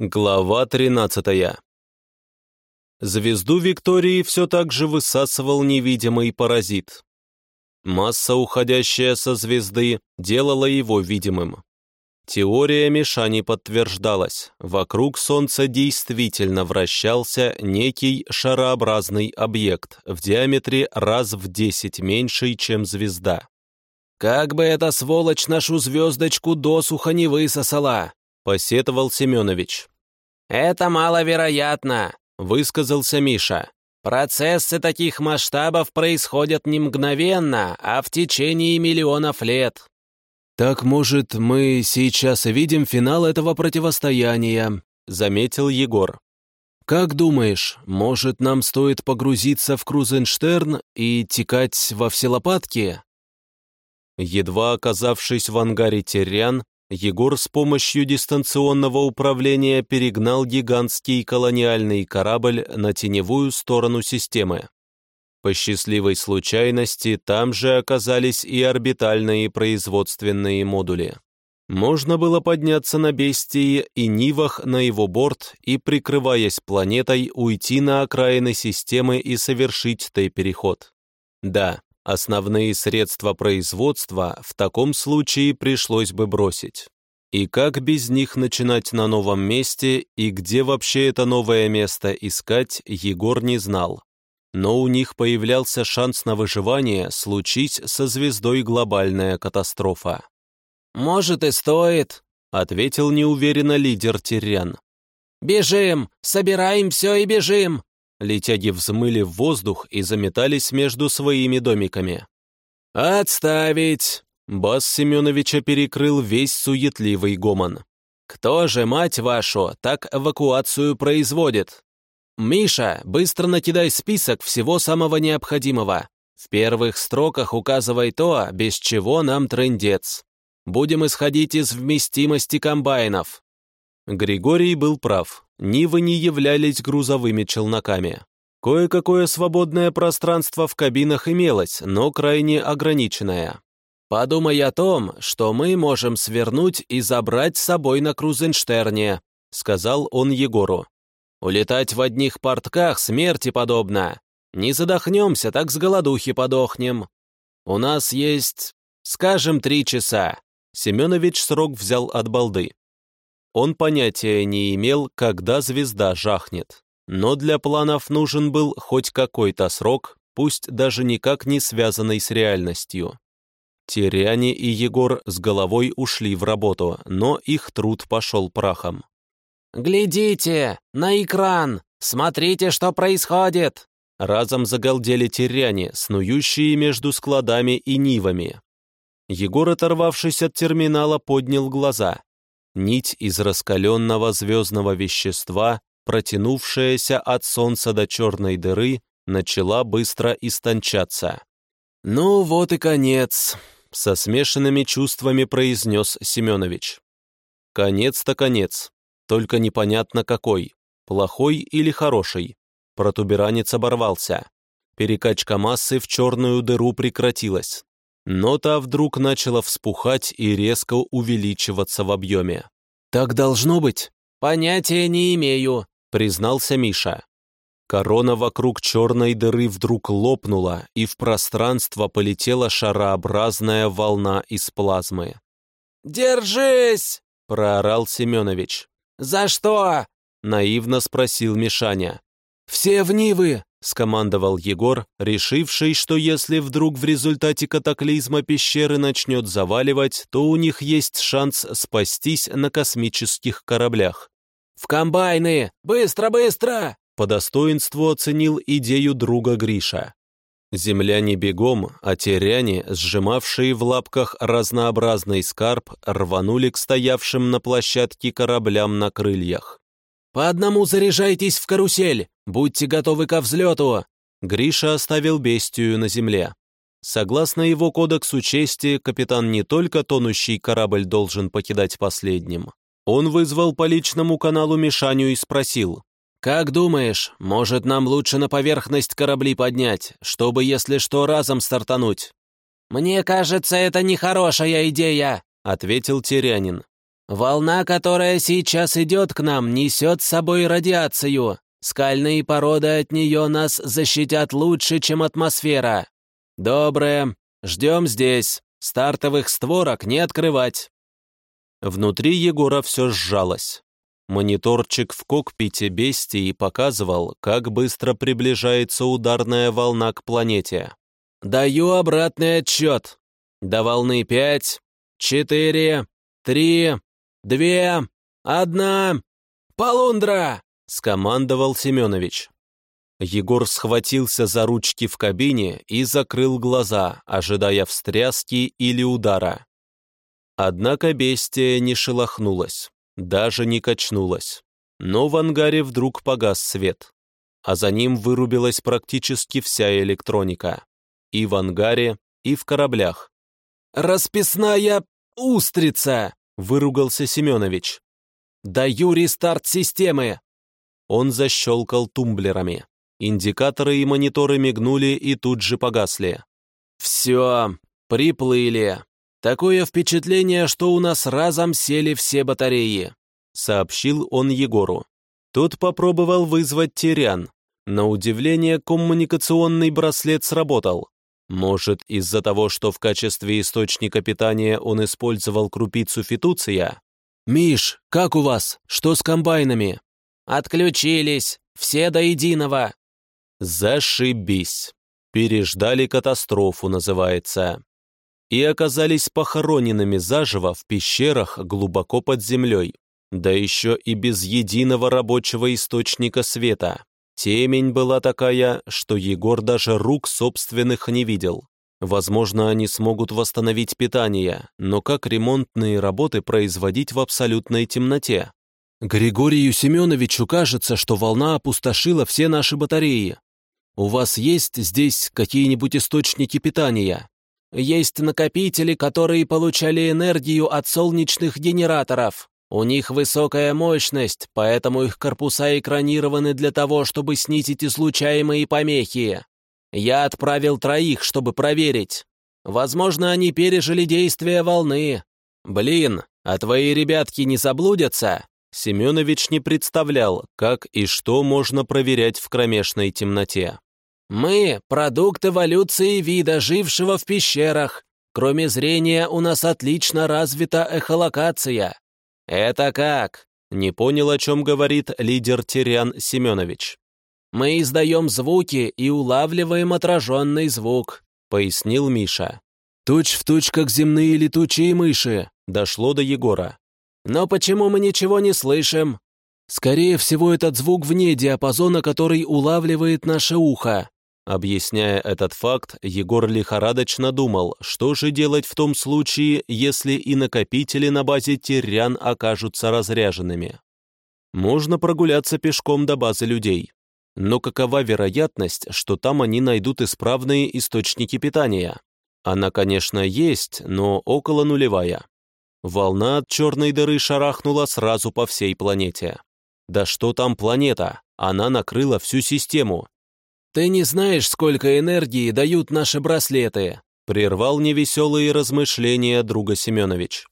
Глава 13 Звезду Виктории все так же высасывал невидимый паразит. Масса, уходящая со звезды, делала его видимым. Теория Мишани подтверждалась. Вокруг Солнца действительно вращался некий шарообразный объект в диаметре раз в десять меньший, чем звезда. «Как бы эта сволочь нашу звездочку досуха не высосала!» посетовал Семенович. «Это маловероятно», — высказался Миша. «Процессы таких масштабов происходят не мгновенно, а в течение миллионов лет». «Так, может, мы сейчас видим финал этого противостояния», — заметил Егор. «Как думаешь, может, нам стоит погрузиться в Крузенштерн и текать во все лопатки?» Едва оказавшись в ангаре Терян, Егор с помощью дистанционного управления перегнал гигантский колониальный корабль на теневую сторону системы. По счастливой случайности там же оказались и орбитальные производственные модули. Можно было подняться на Бестии и Нивах на его борт и, прикрываясь планетой, уйти на окраины системы и совершить Т-переход. Да, Основные средства производства в таком случае пришлось бы бросить. И как без них начинать на новом месте, и где вообще это новое место искать, Егор не знал. Но у них появлялся шанс на выживание, случись со звездой глобальная катастрофа. «Может и стоит», — ответил неуверенно лидер Тирян. «Бежим! Собираем все и бежим!» Летяги взмыли в воздух и заметались между своими домиками. «Отставить!» Бас Семеновича перекрыл весь суетливый гомон. «Кто же, мать вашу, так эвакуацию производит? Миша, быстро накидай список всего самого необходимого. В первых строках указывай то, без чего нам трындец. Будем исходить из вместимости комбайнов». Григорий был прав. Нивы не являлись грузовыми челноками. Кое-какое свободное пространство в кабинах имелось, но крайне ограниченное. «Подумай о том, что мы можем свернуть и забрать с собой на Крузенштерне», сказал он Егору. «Улетать в одних портках смерти подобно. Не задохнемся, так с голодухи подохнем. У нас есть, скажем, три часа». Семенович срок взял от балды. Он понятия не имел, когда звезда жахнет. Но для планов нужен был хоть какой-то срок, пусть даже никак не связанный с реальностью. Теряне и Егор с головой ушли в работу, но их труд пошел прахом. «Глядите! На экран! Смотрите, что происходит!» Разом загалдели теряне, снующие между складами и нивами. Егор, оторвавшись от терминала, поднял глаза. Нить из раскаленного звездного вещества, протянувшаяся от Солнца до черной дыры, начала быстро истончаться. «Ну вот и конец», — со смешанными чувствами произнес Семенович. «Конец-то конец, только непонятно какой, плохой или хороший». Протуберанец оборвался. Перекачка массы в черную дыру прекратилась но та вдруг начала вспухать и резко увеличиваться в объеме. «Так должно быть?» «Понятия не имею», — признался Миша. Корона вокруг черной дыры вдруг лопнула, и в пространство полетела шарообразная волна из плазмы. «Держись!» — проорал Семенович. «За что?» — наивно спросил Мишаня. «Все в Нивы! — скомандовал Егор, решивший, что если вдруг в результате катаклизма пещеры начнет заваливать, то у них есть шанс спастись на космических кораблях. «В комбайны! Быстро, быстро!» По достоинству оценил идею друга Гриша. Земляне бегом, а теряне, сжимавшие в лапках разнообразный скарб, рванули к стоявшим на площадке кораблям на крыльях. «По одному заряжайтесь в карусель! Будьте готовы ко взлету!» Гриша оставил бестию на земле. Согласно его кодексу чести, капитан не только тонущий корабль должен покидать последним. Он вызвал по личному каналу Мишаню и спросил. «Как думаешь, может нам лучше на поверхность корабли поднять, чтобы, если что, разом стартануть?» «Мне кажется, это нехорошая идея», — ответил Терянин. Волна, которая сейчас идет к нам, несет с собой радиацию. Скальные породы от нее нас защитят лучше, чем атмосфера. Доброе. Ждем здесь. Стартовых створок не открывать. Внутри Егора все сжалось. Мониторчик в кокпите бестии показывал, как быстро приближается ударная волна к планете. «Даю обратный отчет. До волны пять, четыре, три, две, одна. Полундра!» — скомандовал Семенович. Егор схватился за ручки в кабине и закрыл глаза, ожидая встряски или удара. Однако бестия не шелохнулась даже не качнулась. Но в ангаре вдруг погас свет, а за ним вырубилась практически вся электроника. И в ангаре, и в кораблях. «Расписная устрица!» — выругался Семенович. «Даю рестарт системы!» Он защелкал тумблерами. Индикаторы и мониторы мигнули и тут же погасли. «Все, приплыли!» Такое впечатление, что у нас разом сели все батареи», — сообщил он Егору. Тот попробовал вызвать Терян. На удивление, коммуникационный браслет сработал. Может, из-за того, что в качестве источника питания он использовал крупицу фитуция? «Миш, как у вас? Что с комбайнами?» «Отключились. Все до единого». «Зашибись. Переждали катастрофу, называется и оказались похороненными заживо в пещерах глубоко под землей, да еще и без единого рабочего источника света. Темень была такая, что Егор даже рук собственных не видел. Возможно, они смогут восстановить питание, но как ремонтные работы производить в абсолютной темноте? Григорию Семеновичу кажется, что волна опустошила все наши батареи. У вас есть здесь какие-нибудь источники питания? Есть накопители, которые получали энергию от солнечных генераторов. У них высокая мощность, поэтому их корпуса экранированы для того, чтобы снизить излучаемые помехи. Я отправил троих, чтобы проверить. Возможно, они пережили действие волны. Блин, а твои ребятки не заблудятся?» Семенович не представлял, как и что можно проверять в кромешной темноте. Мы — продукт эволюции вида, жившего в пещерах. Кроме зрения, у нас отлично развита эхолокация. Это как? Не понял, о чем говорит лидер Терян Семенович. Мы издаем звуки и улавливаем отраженный звук, пояснил Миша. Точь в точь, как земные летучие мыши, дошло до Егора. Но почему мы ничего не слышим? Скорее всего, этот звук вне диапазона, который улавливает наше ухо. Объясняя этот факт, Егор лихорадочно думал, что же делать в том случае, если и накопители на базе Терян окажутся разряженными. Можно прогуляться пешком до базы людей. Но какова вероятность, что там они найдут исправные источники питания? Она, конечно, есть, но около нулевая. Волна от черной дыры шарахнула сразу по всей планете. Да что там планета? Она накрыла всю систему, «Ты не знаешь, сколько энергии дают наши браслеты», прервал невеселые размышления друга Семенович.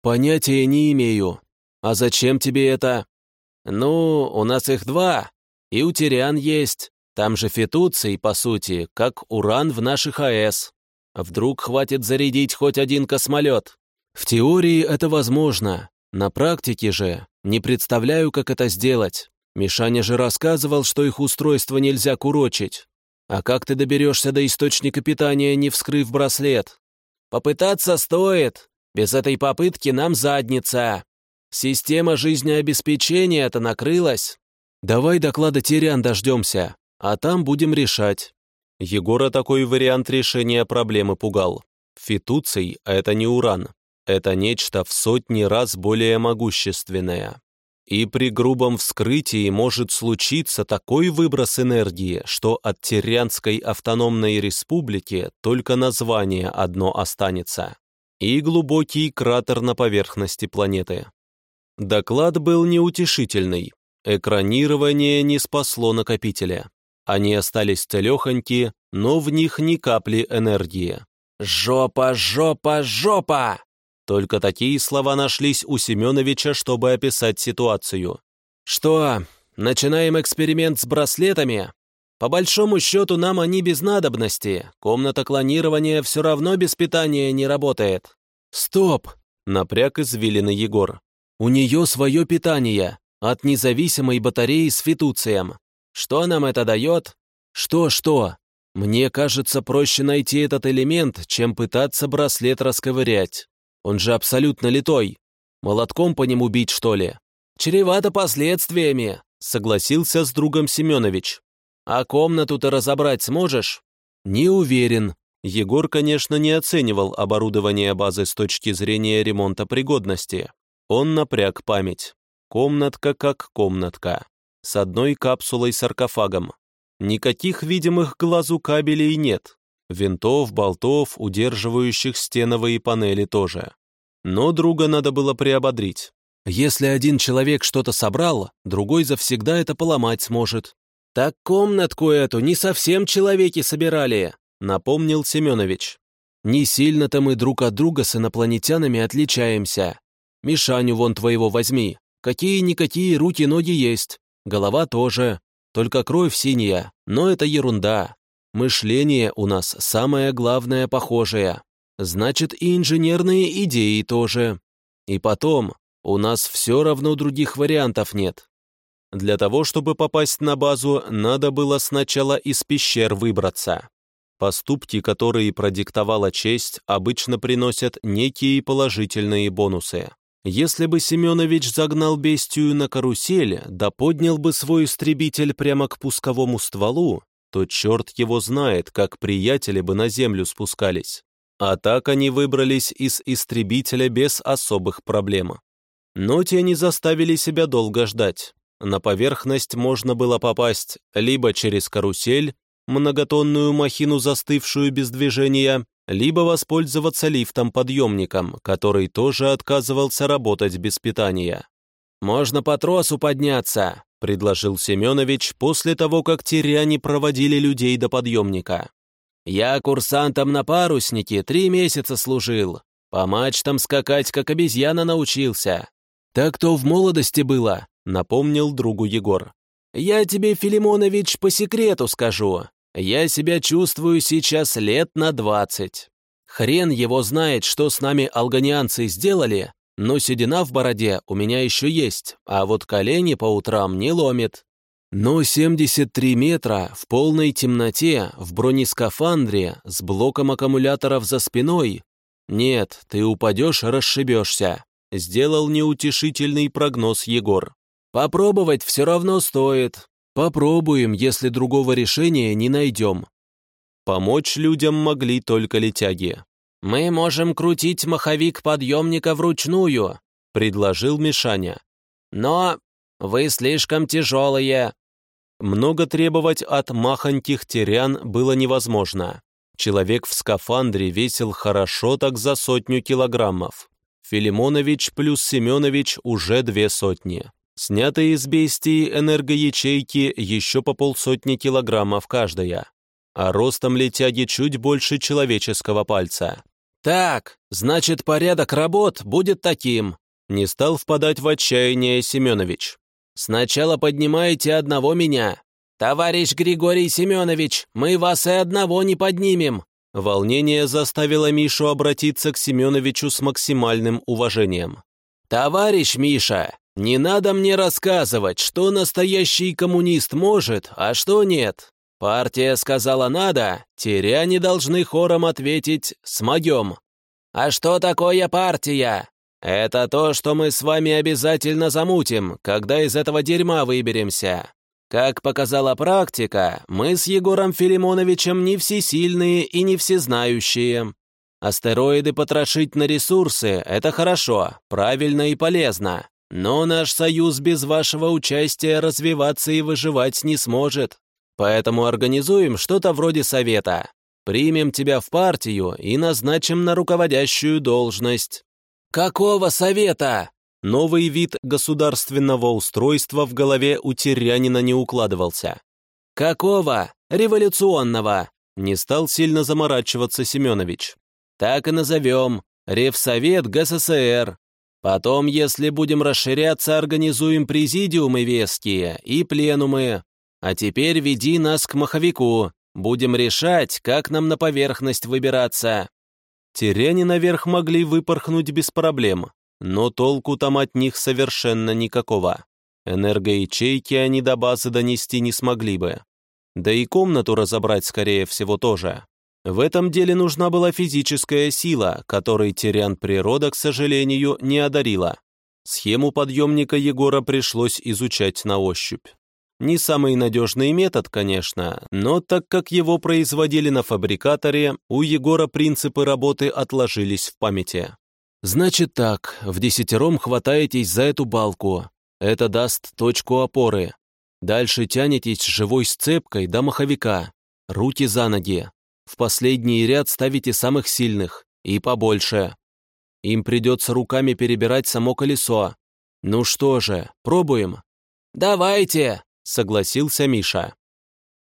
«Понятия не имею. А зачем тебе это?» «Ну, у нас их два. И у Тириан есть. Там же фитуций, по сути, как уран в наших АЭС. Вдруг хватит зарядить хоть один космолет?» «В теории это возможно. На практике же не представляю, как это сделать. Мишаня же рассказывал, что их устройство нельзя курочить. А как ты доберешься до источника питания, не вскрыв браслет? Попытаться стоит. Без этой попытки нам задница. Система жизнеобеспечения-то накрылась. Давай доклада Терян дождемся, а там будем решать. Егора такой вариант решения проблемы пугал. Фитуций — это не уран. Это нечто в сотни раз более могущественное. И при грубом вскрытии может случиться такой выброс энергии, что от Тирянской автономной республики только название одно останется. И глубокий кратер на поверхности планеты. Доклад был неутешительный. Экранирование не спасло накопителя. Они остались целехоньки, но в них ни капли энергии. «Жопа, жопа, жопа!» Только такие слова нашлись у Семеновича, чтобы описать ситуацию. «Что, начинаем эксперимент с браслетами? По большому счету нам они без надобности. Комната клонирования все равно без питания не работает». «Стоп!» — напряг извилины Егор. «У нее свое питание, от независимой батареи с фитуцием. Что нам это дает? Что-что? Мне кажется, проще найти этот элемент, чем пытаться браслет расковырять. Он же абсолютно литой. Молотком по нему бить, что ли? Чревато последствиями, согласился с другом Семенович. А комнату ты разобрать сможешь? Не уверен. Егор, конечно, не оценивал оборудование базы с точки зрения ремонта пригодности. Он напряг память. Комнатка как комнатка. С одной капсулой-саркофагом. Никаких видимых глазу кабелей нет. Винтов, болтов, удерживающих стеновые панели тоже. Но друга надо было приободрить. Если один человек что-то собрал, другой завсегда это поломать сможет. «Так комнатку эту не совсем человеки собирали», — напомнил Семенович. «Не сильно-то мы друг от друга с инопланетянами отличаемся. Мишаню вон твоего возьми. Какие-никакие руки-ноги есть. Голова тоже. Только кровь синяя, но это ерунда. Мышление у нас самое главное похожее. Значит, и инженерные идеи тоже. И потом, у нас все равно других вариантов нет. Для того, чтобы попасть на базу, надо было сначала из пещер выбраться. Поступки, которые продиктовала честь, обычно приносят некие положительные бонусы. Если бы Семенович загнал бестию на карусель, да поднял бы свой истребитель прямо к пусковому стволу, то черт его знает, как приятели бы на землю спускались. А так они выбрались из истребителя без особых проблем. Но те не заставили себя долго ждать. На поверхность можно было попасть либо через карусель, многотонную махину, застывшую без движения, либо воспользоваться лифтом-подъемником, который тоже отказывался работать без питания. «Можно по тросу подняться», — предложил Семенович после того, как тиряне проводили людей до подъемника. «Я курсантом на паруснике три месяца служил. По мачтам скакать, как обезьяна, научился. Так то в молодости было», — напомнил другу Егор. «Я тебе, Филимонович, по секрету скажу. Я себя чувствую сейчас лет на двадцать. Хрен его знает, что с нами алганианцы сделали, но седина в бороде у меня еще есть, а вот колени по утрам не ломит. Но 73 метра в полной темноте, в бронескафандре, с блоком аккумуляторов за спиной. Нет, ты упадешь, расшибешься. Сделал неутешительный прогноз Егор. Попробовать все равно стоит. Попробуем, если другого решения не найдем. Помочь людям могли только летяги. «Мы можем крутить маховик подъемника вручную», — предложил Мишаня. «Но вы слишком тяжелые». Много требовать от махоньких терян было невозможно. Человек в скафандре весил хорошо так за сотню килограммов. Филимонович плюс Семенович уже две сотни. Снятые из бестии энергоячейки еще по полсотни килограммов каждая, а ростом летяги чуть больше человеческого пальца. «Так, значит, порядок работ будет таким», — не стал впадать в отчаяние Семенович. «Сначала поднимайте одного меня. Товарищ Григорий Семенович, мы вас и одного не поднимем». Волнение заставило Мишу обратиться к Семеновичу с максимальным уважением. «Товарищ Миша, не надо мне рассказывать, что настоящий коммунист может, а что нет. Партия сказала «надо», теряне должны хором ответить «смогем». А что такое партия? Это то, что мы с вами обязательно замутим, когда из этого дерьма выберемся. Как показала практика, мы с Егором Филимоновичем не всесильные и не всезнающие. Астероиды потрошить на ресурсы – это хорошо, правильно и полезно. Но наш союз без вашего участия развиваться и выживать не сможет. Поэтому организуем что-то вроде совета. Примем тебя в партию и назначим на руководящую должность». «Какого совета?» Новый вид государственного устройства в голове у Терянина не укладывался. «Какого? Революционного!» Не стал сильно заморачиваться Семенович. «Так и назовем. Ревсовет ГССР. Потом, если будем расширяться, организуем президиумы веские и пленумы. А теперь веди нас к маховику. Будем решать, как нам на поверхность выбираться». Теряне наверх могли выпорхнуть без проблем, но толку там от них совершенно никакого. Энергоячейки они до базы донести не смогли бы. Да и комнату разобрать, скорее всего, тоже. В этом деле нужна была физическая сила, которой Терян природа, к сожалению, не одарила. Схему подъемника Егора пришлось изучать на ощупь. Не самый надежный метод, конечно, но так как его производили на фабрикаторе, у Егора принципы работы отложились в памяти. «Значит так, в десятером хватаетесь за эту балку. Это даст точку опоры. Дальше тянетесь живой сцепкой до маховика. Руки за ноги. В последний ряд ставите самых сильных. И побольше. Им придется руками перебирать само колесо. Ну что же, пробуем?» «Давайте!» — согласился Миша.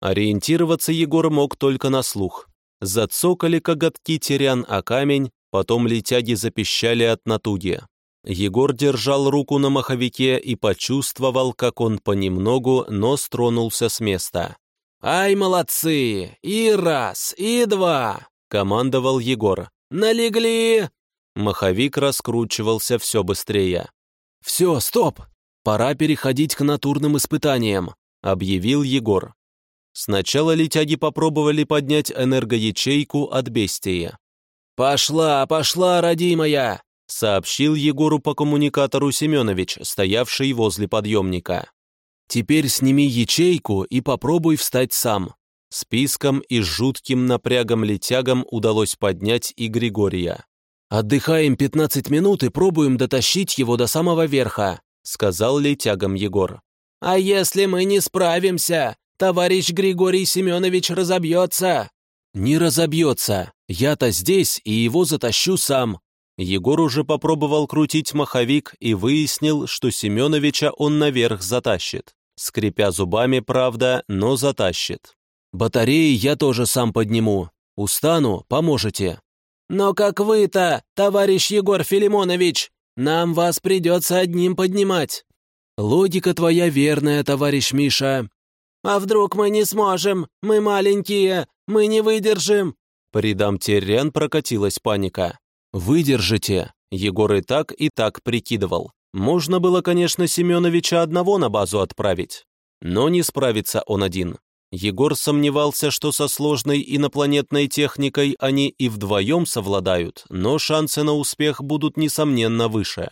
Ориентироваться Егор мог только на слух. Зацокали коготки терян о камень, потом летяги запищали от натуги. Егор держал руку на маховике и почувствовал, как он понемногу, но стронулся с места. «Ай, молодцы! И раз, и два!» — командовал Егор. «Налегли!» Маховик раскручивался все быстрее. «Все, стоп! «Пора переходить к натурным испытаниям», — объявил Егор. Сначала летяги попробовали поднять энергоячейку от бестии. «Пошла, пошла, родимая!» — сообщил Егору по коммуникатору Семенович, стоявший возле подъемника. «Теперь сними ячейку и попробуй встать сам». Списком и жутким напрягом летягам удалось поднять и Григория. «Отдыхаем 15 минут и пробуем дотащить его до самого верха», — сказал летягом Егор. «А если мы не справимся, товарищ Григорий Семенович разобьется?» «Не разобьется. Я-то здесь и его затащу сам». Егор уже попробовал крутить маховик и выяснил, что Семеновича он наверх затащит. Скрипя зубами, правда, но затащит. «Батареи я тоже сам подниму. Устану, поможете». «Но как вы-то, товарищ Егор Филимонович?» Нам вас придется одним поднимать». «Логика твоя верная, товарищ Миша». «А вдруг мы не сможем? Мы маленькие, мы не выдержим». По рядам террен прокатилась паника. «Выдержите». Егор и так, и так прикидывал. Можно было, конечно, Семеновича одного на базу отправить. Но не справится он один. Егор сомневался, что со сложной инопланетной техникой они и вдвоем совладают, но шансы на успех будут, несомненно, выше.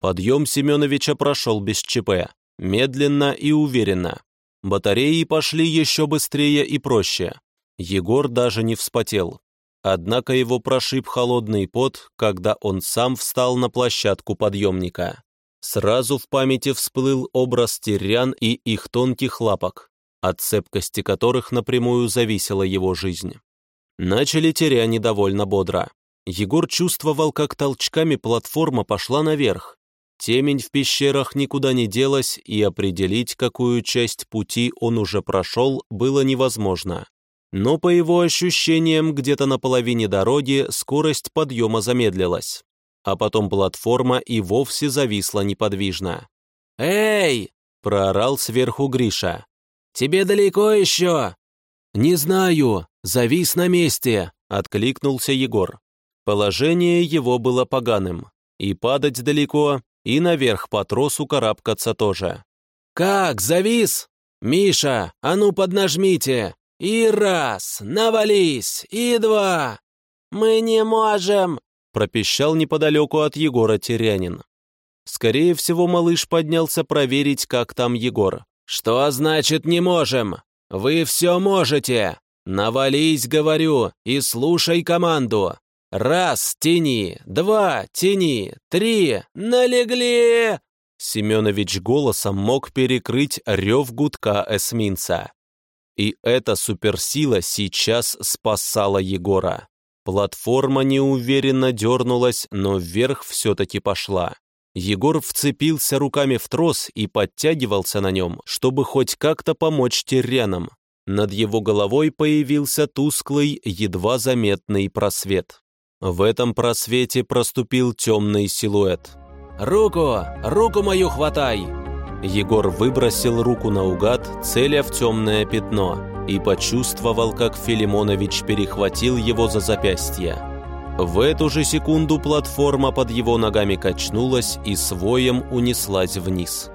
Подъем Семеновича прошел без ЧП, медленно и уверенно. Батареи пошли еще быстрее и проще. Егор даже не вспотел. Однако его прошиб холодный пот, когда он сам встал на площадку подъемника. Сразу в памяти всплыл образ терян и их тонких лапок, от цепкости которых напрямую зависела его жизнь. Начали теря недовольно бодро. Егор чувствовал, как толчками платформа пошла наверх. Темень в пещерах никуда не делась, и определить, какую часть пути он уже прошел, было невозможно. Но по его ощущениям, где-то на половине дороги скорость подъема замедлилась. А потом платформа и вовсе зависла неподвижно. «Эй!» — проорал сверху Гриша. Тебе далеко еще?» «Не знаю, завис на месте», — откликнулся Егор. Положение его было поганым. И падать далеко, и наверх по тросу карабкаться тоже. «Как, завис? Миша, а ну поднажмите! И раз, навались, и два!» «Мы не можем!» — пропищал неподалеку от Егора Терянин. Скорее всего, малыш поднялся проверить, как там Егор. «Что значит не можем? Вы все можете! Навались, говорю, и слушай команду! Раз, тяни, два, тяни, три, налегли!» Семенович голосом мог перекрыть рев гудка эсминца. И эта суперсила сейчас спасала Егора. Платформа неуверенно дернулась, но вверх все-таки пошла. Егор вцепился руками в трос и подтягивался на нем, чтобы хоть как-то помочь террянам. Над его головой появился тусклый, едва заметный просвет. В этом просвете проступил темный силуэт. «Руку! Руку мою хватай!» Егор выбросил руку наугад, целя в темное пятно, и почувствовал, как Филимонович перехватил его за запястье. В эту же секунду платформа под его ногами качнулась и своем унеслась вниз.